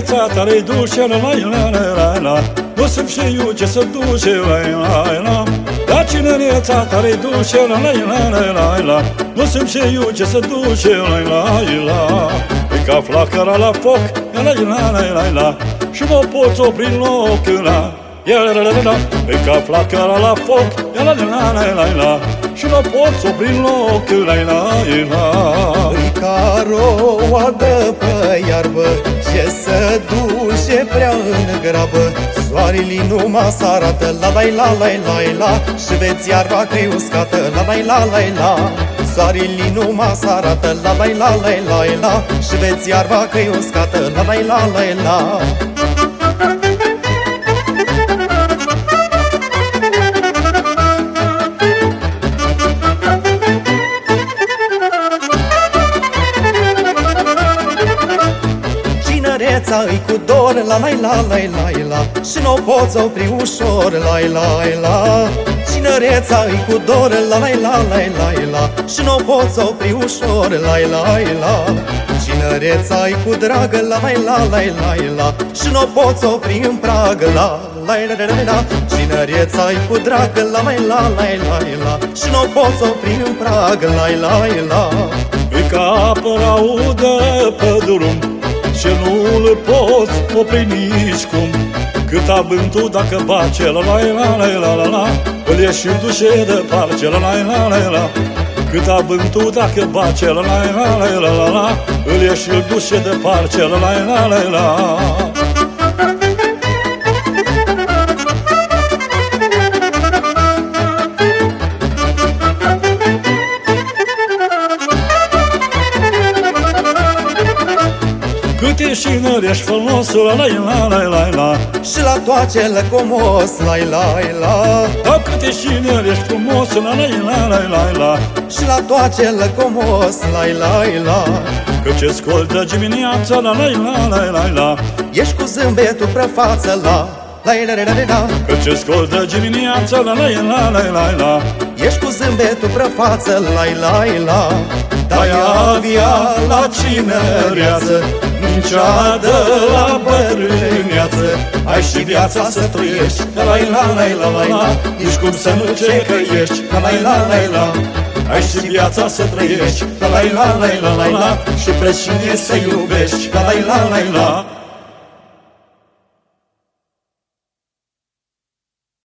tatăl-i duce, la la la la la la Nu sunt și eu ce să duce, la la la La cinereța tare duce, la la la la la la Nu sunt și eu ce să duce, la la la E ca flacăra la foc, la la la la la la Și mă poți opri în loc, la Ia la la la la E ca flacăra la foc, la la la la la la Și mă poți opri în loc, la la la Îi ca roadă pe iarbă Ce să duce prea în grabă Soarele numai s arată La la la la la la Și vezi iarba că e uscată La la la la la Soarele numai s arată La la la la la la Și vezi iarba că e uscată La la la la la Tinereța îi cu dor, la la la la la la Și nu poți opri ușor, la la la Tinereța îi cu dor, la la la la la la Și nu poți opri ușor, la la la Tinereța îi cu dragă, la la la la la la Și nu poți opri în prag, la la la la la Tinereța îi cu dragă, la la la la la la Și nu poți opri în prag, la la la E ca apă udă pe drum Ce nu-l poți opri nici cum Cât avântul dacă bace La la la la la la la Îl ieși duce de parce La la la la la Cât avântul dacă bace La la la la la la la Îl ieși duce de parce La la la la la Cât ești înăr, ești frumos, la la la la la la Și la toate lăcomos, la la la Da, cât ești înăr, ești frumos, la la la la la la Și la toate lăcomos, la la la Că ce scoltă dimineața, la la la la la la Ești cu zâmbetul pe față, la la la la la la Că ce scoltă dimineața, la la la la la la Ești cu zâmbetul pe față, la la la Dai avia la cinereață Niciodată la bătrâneață. Ai și viața să trăiești La la la la la la la. Nici cum să nu cecăiești La la la la la. Ai și viața să trăiești La la la la la la la. Și pe cine să iubești La la la la la